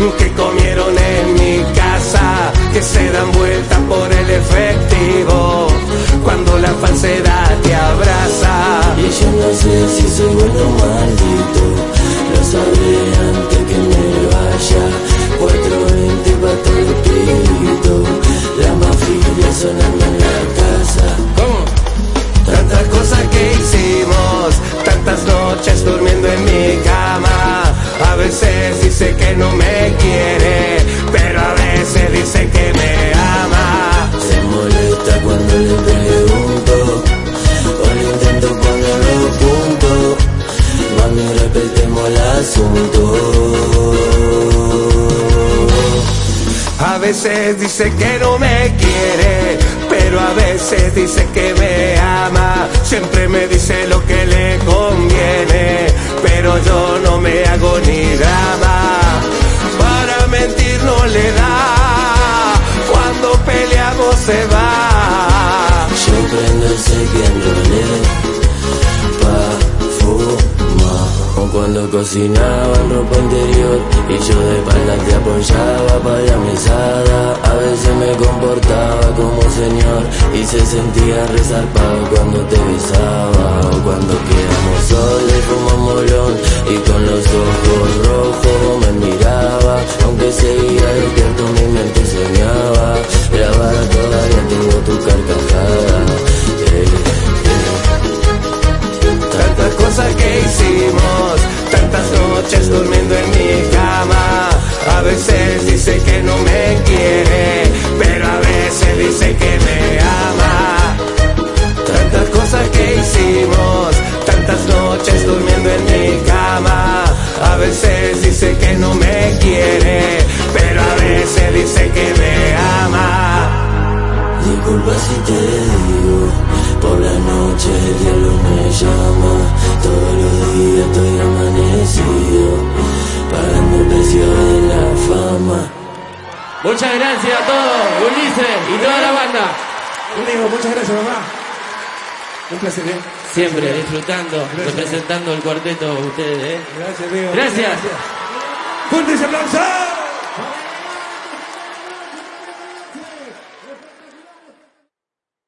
que comieron en mi casa, que se dan vuelta por el efectivo, cuando la falsedad te abraza. Y yo no sé si soy bueno o maldito, lo sabré antes que me vaya. 420 para todo el pito, la mafia sonando en la casa. ¿Cómo? Tantas cosas que hicimos, tantas noches durmiendo en mi cama. A veces dice que no me quiere, pero a veces dice que me ama. Se molesta cuando le pregunto, o le intento ponerlo punto. Mami, respetemos el asunto. A veces dice que no me quiere, pero a veces dice que me ni drama. Para mentir no le da, cuando peleamos se va. Ese que enrolé pa' fumar. O cuando cocinaba en ropa interior y yo de espalda te apoyaba para la mesada. A veces me comportaba como señor y se sentía resarpado cuando te besaba. O cuando quedamos solos como dice que no me Muchas gracias a todos, Ulises y toda la banda. Digo, muchas gracias, mamá. Un placer, ¿eh? Siempre disfrutando, representando el cuarteto ustedes, ¿eh? Gracias, Diego. Gracias. Fuerte ese aplauso.